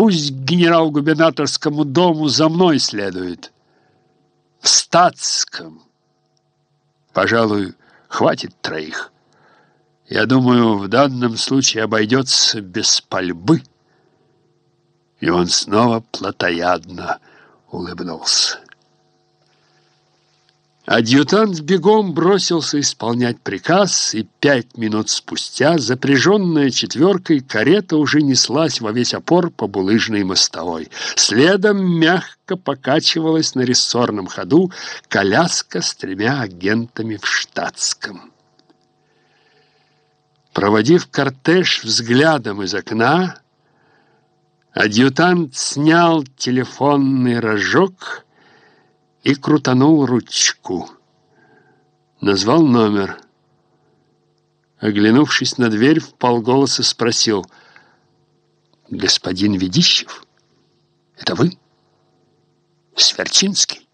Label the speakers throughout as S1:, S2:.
S1: Пусть генерал-губернаторскому дому за мной следует. В статском. Пожалуй, хватит троих. Я думаю, в данном случае обойдется без пальбы. И он снова плотоядно улыбнулся. Адъютант бегом бросился исполнять приказ, и пять минут спустя, запряженная четверкой, карета уже неслась во весь опор по булыжной мостовой. Следом мягко покачивалась на рессорном ходу коляска с тремя агентами в штатском. Проводив кортеж взглядом из окна, адъютант снял телефонный рожок и крутанул ручку. Назвал номер. Оглянувшись на дверь, в полголоса спросил «Господин Ведищев, это вы? Сверчинский?»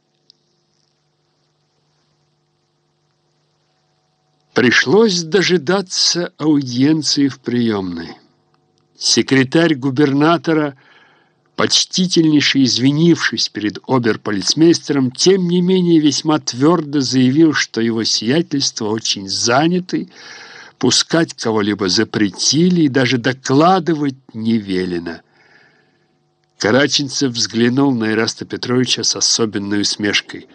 S1: Пришлось дожидаться аудиенции в приемной. Секретарь губернатора – почтительнейше извинившись перед оберполицмейстером, тем не менее весьма твердо заявил, что его сиятельство очень заняты, пускать кого-либо запретили и даже докладывать не велено. Караченцев взглянул на Ираста Петровича с особенной усмешкой.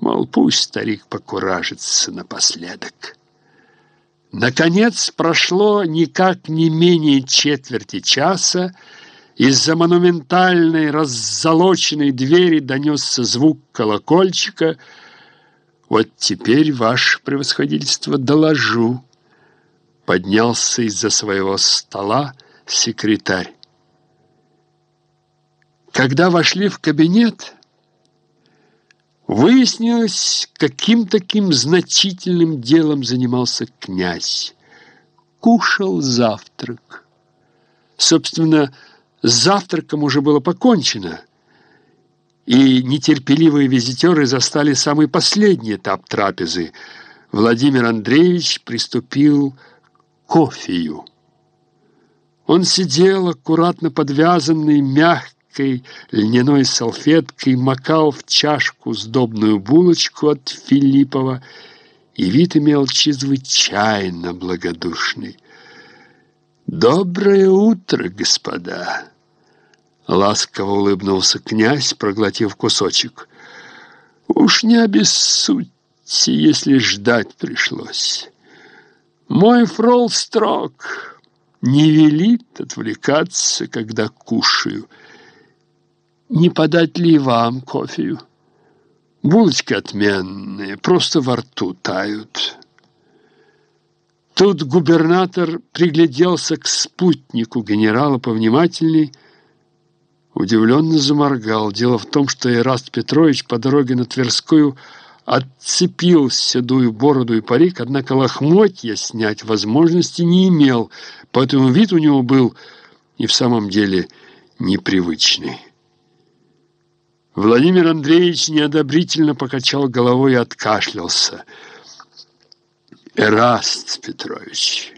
S1: Мол, пусть старик покуражится напоследок. Наконец прошло никак не менее четверти часа, из-за монументальной раззолоченной двери донесся звук колокольчика. «Вот теперь, ваше превосходительство, доложу», — поднялся из-за своего стола секретарь. Когда вошли в кабинет, выяснилось, каким таким значительным делом занимался князь. Кушал завтрак. Собственно, с завтраком уже было покончено, и нетерпеливые визитеры застали самый последний этап трапезы. Владимир Андреевич приступил к кофею. Он сидел, аккуратно подвязанный, мягкой льняной салфеткой, макал в чашку сдобную булочку от Филиппова, и вид имел чрезвычайно благодушный. «Доброе утро, господа!» Ласково улыбнулся князь, проглотив кусочек. «Уж не обессудьте, если ждать пришлось. Мой фрол строг, не велит отвлекаться, когда кушаю. Не подать ли вам кофею? Булочки отменные, просто во рту тают». Тут губернатор пригляделся к спутнику генерала повнимательней, удивленно заморгал. Дело в том, что Ираст Петрович по дороге на Тверскую отцепил седую бороду и парик, однако лохмотья снять возможности не имел, поэтому вид у него был и в самом деле непривычный. Владимир Андреевич неодобрительно покачал головой и откашлялся. «Эраст Петрович,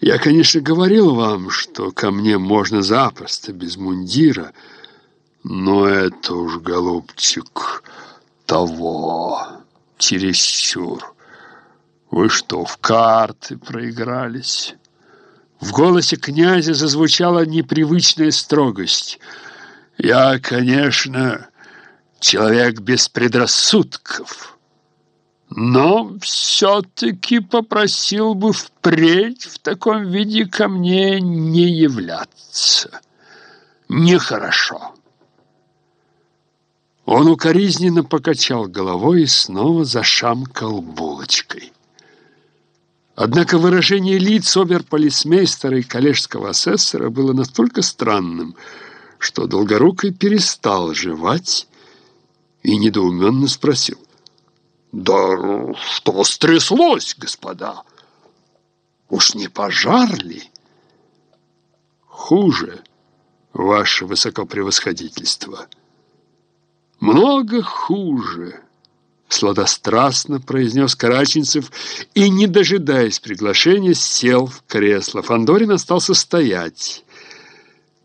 S1: я, конечно, говорил вам, что ко мне можно запросто, без мундира, но это уж, голубчик, того, чересчур. Вы что, в карты проигрались?» В голосе князя зазвучала непривычная строгость. «Я, конечно, человек без предрассудков». Но все-таки попросил бы впредь в таком виде ко мне не являться. Нехорошо. Он укоризненно покачал головой и снова зашамкал булочкой. Однако выражение лиц оберполисмейстера и коллежского асессора было настолько странным, что Долгорукий перестал жевать и недоуменно спросил. Да что стряслось, господа? Уж не пожар ли? Хуже, ваше высокопревосходительство. Много хуже, сладострастно произнес Караченцев и, не дожидаясь приглашения, сел в кресло. Фандорин остался стоять.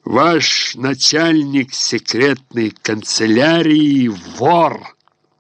S1: Ваш начальник секретной канцелярии – вор.